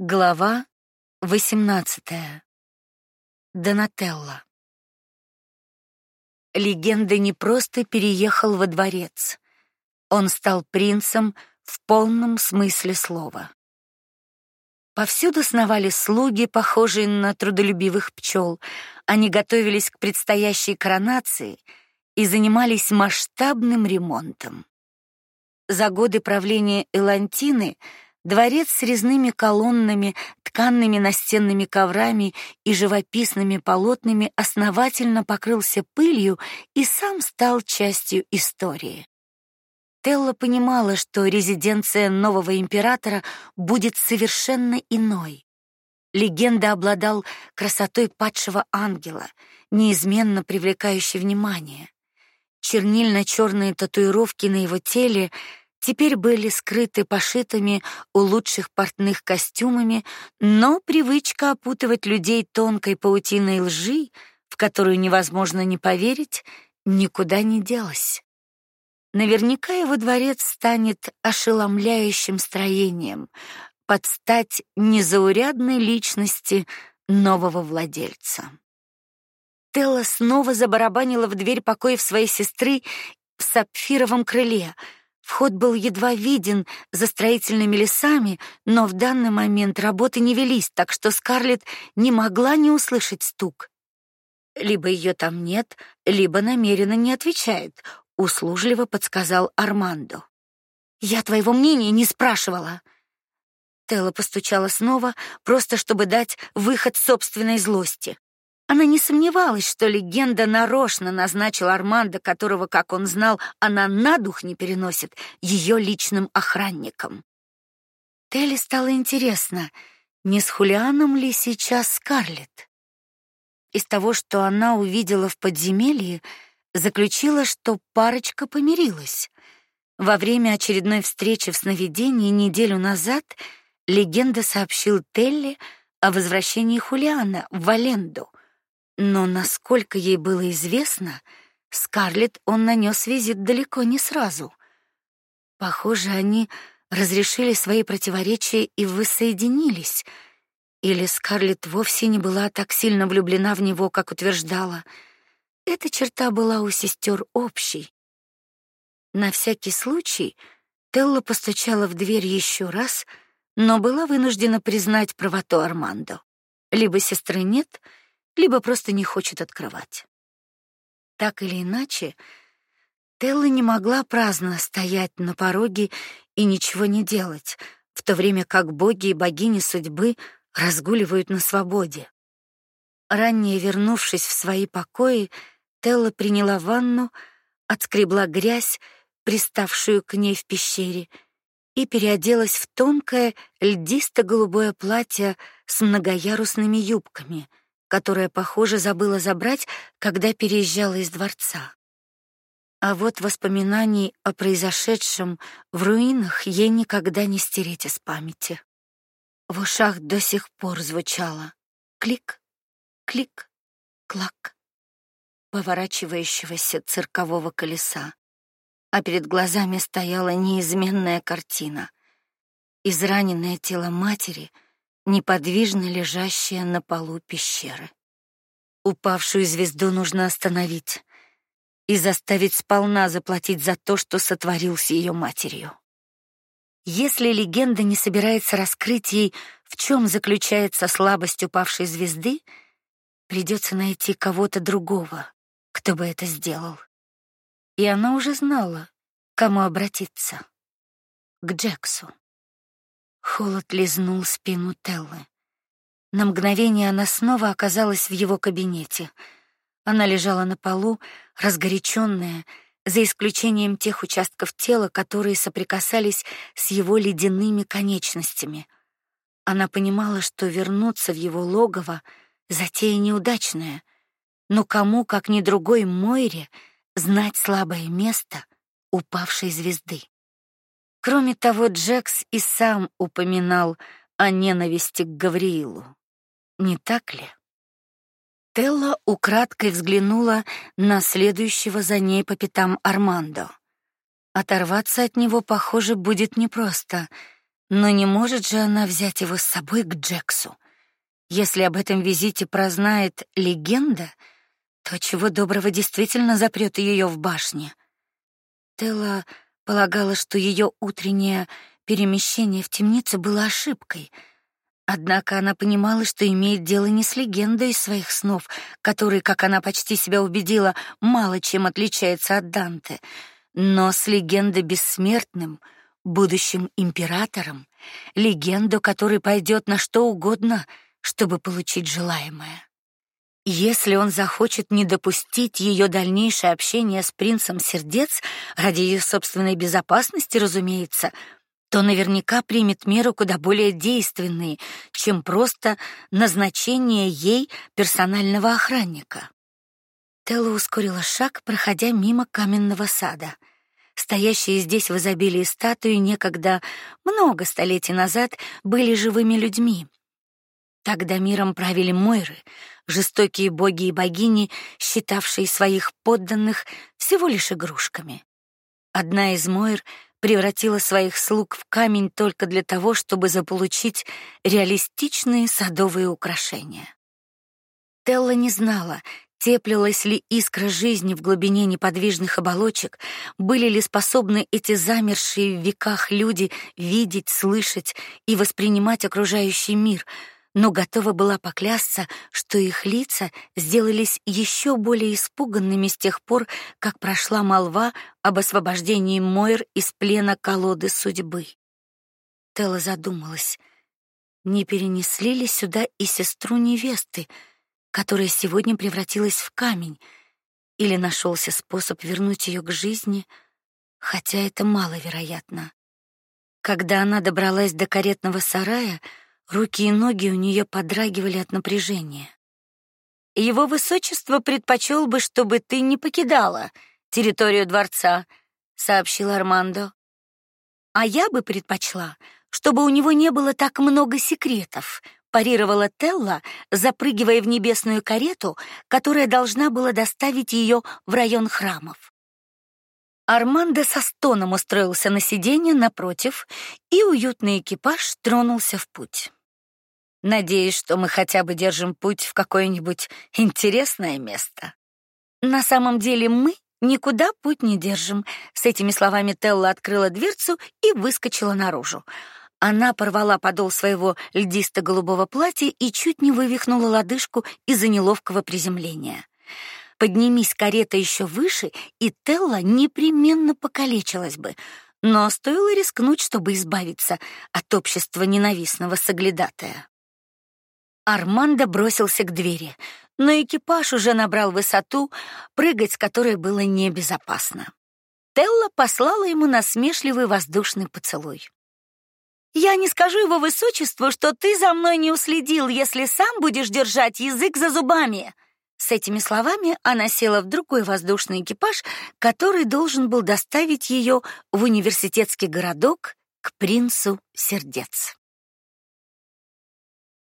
Глава 18. Донателла. Легенда не просто переехал во дворец. Он стал принцем в полном смысле слова. Повсюду сновали слуги, похожие на трудолюбивых пчел. Они готовились к предстоящей коронации и занимались масштабным ремонтом. За годы правления Элантины Дворец с резными колоннами, тканными настенными коврами и живописными полотнами основательно покрылся пылью и сам стал частью истории. Телла понимала, что резиденция нового императора будет совершенно иной. Легенда обладал красотой падшего ангела, неизменно привлекающей внимание. чернильно черные татуировки на его теле теперь были скрыты пошитыми у лучших портных костюмами, но привычка опутывать людей тонкой паутиной лжи, в которую невозможно не поверить, никуда не делась. Наверняка его дворец станет ошеломляющим строением, под стать незаурядной личности нового владельца. Телла снова забарабанила в дверь покоев своей сестры в сапфировом крыле — Вход был едва виден за строительными лесами, но в данный момент работы не велись, так что Скарлетт не могла не услышать стук. Либо ее там нет, либо намеренно не отвечает, услужливо подсказал Армандо. Я твоего мнения не спрашивала. Телла постучала снова, просто чтобы дать выход собственной злости. Она не сомневалась, что легенда нарочно назначила Армандо, которого, как он знал, она на дух не переносит, ее личным охранником. Телли стало интересно, не с Хулианом ли сейчас Скарлетт. Из того, что она увидела в подземелье, заключила, что парочка помирилась. Во время очередной встречи в сновидении неделю назад легенда сообщил Телли о возвращении Хулиана в Валенду — но насколько ей было известно, Скарлетт он нанес визит далеко не сразу. Похоже, они разрешили свои противоречия и воссоединились. Или Скарлетт вовсе не была так сильно влюблена в него, как утверждала. Эта черта была у сестер общей. На всякий случай Телла постучала в дверь еще раз, но была вынуждена признать правоту Армандо. Либо сестры нет, либо просто не хочет открывать. Так или иначе, Телла не могла праздно стоять на пороге и ничего не делать, в то время как боги и богини судьбы разгуливают на свободе. Ранее вернувшись в свои покои, Телла приняла ванну, отскребла грязь, приставшую к ней в пещере, и переоделась в тонкое льдисто-голубое платье с многоярусными юбками, которое, похоже, забыла забрать, когда переезжала из дворца. А вот воспоминаний о произошедшем в руинах ей никогда не стереть из памяти. В ушах до сих пор звучало клик, клик, клак поворачивающегося циркового колеса, а перед глазами стояла неизменная картина: израненное тело матери — неподвижно лежащая на полу пещеры. Упавшую звезду нужно остановить и заставить сполна заплатить за то, что сотворил с ее матерью. Если легенда не собирается раскрыть ей, в чем заключается слабость упавшей звезды, придется найти кого-то другого, кто бы это сделал. И она уже знала, к кому обратиться. К Джексу. Холод лизнул спину Теллы. На мгновение она снова оказалась в его кабинете. Она лежала на полу, разгоряченная, за исключением тех участков тела, которые соприкасались с его ледяными конечностями. Она понимала, что вернуться в его логово затея неудачная, но кому, как ни другой Мойре, знать слабое место упавшей звезды. Кроме того, Джекс и сам упоминал о ненависти к Гавриилу. Не так ли? Телла украдкой взглянула на следующего за ней по пятам Армандо. Оторваться от него, похоже, будет непросто. Но не может же она взять его с собой к Джексу. Если об этом визите прознает легенда, то чего доброго действительно запрет ее в башне. Телла полагала, что ее утреннее перемещение в темницу было ошибкой. Однако она понимала, что имеет дело не с легендой из своих снов, который, как она почти себя убедила, мало чем отличается от Данте, но с легендой бессмертным, будущим императором, легенду, который пойдет на что угодно, чтобы получить желаемое. Если он захочет не допустить ее дальнейшее общение с принцем сердец ради ее собственной безопасности, разумеется, то наверняка примет меры куда более действенные, чем просто назначение ей персонального охранника. Телла ускорила шаг, проходя мимо каменного сада. Стоящие здесь в изобилии статуи некогда много столетий назад были живыми людьми. Тогда миром правили Мойры, жестокие боги и богини, считавшие своих подданных всего лишь игрушками. Одна из Мойр превратила своих слуг в камень только для того, чтобы заполучить реалистичные садовые украшения. Телла не знала, теплилась ли искра жизни в глубине неподвижных оболочек, были ли способны эти замершие в веках люди видеть, слышать и воспринимать окружающий мир — но готова была поклясться, что их лица сделались еще более испуганными с тех пор, как прошла молва об освобождении Мойр из плена колоды судьбы. Тела задумалась, не перенесли ли сюда и сестру невесты, которая сегодня превратилась в камень, или нашелся способ вернуть ее к жизни, хотя это маловероятно. Когда она добралась до каретного сарая, Руки и ноги у нее подрагивали от напряжения. Его высочество предпочел бы, чтобы ты не покидала территорию дворца, сообщил Армандо. А я бы предпочла, чтобы у него не было так много секретов, парировала Телла, запрыгивая в небесную карету, которая должна была доставить ее в район храмов. Армандо со стоном устроился на сиденье напротив, и уютный экипаж тронулся в путь. Надеюсь, что мы хотя бы держим путь в какое-нибудь интересное место. На самом деле мы никуда путь не держим. С этими словами Телла открыла дверцу и выскочила наружу. Она порвала подол своего льдисто-голубого платья и чуть не вывихнула лодыжку из-за неловкого приземления. Поднимись карета еще выше, и Телла непременно покалечилась бы. Но стоило рискнуть, чтобы избавиться от общества ненавистного соглядатая. Армандо бросился к двери, но экипаж уже набрал высоту, прыгать с которой было небезопасно. Телла послала ему насмешливый воздушный поцелуй. Я не скажу его высочеству, что ты за мной не уследил, если сам будешь держать язык за зубами. С этими словами она села в другой воздушный экипаж, который должен был доставить ее в университетский городок к принцу сердец.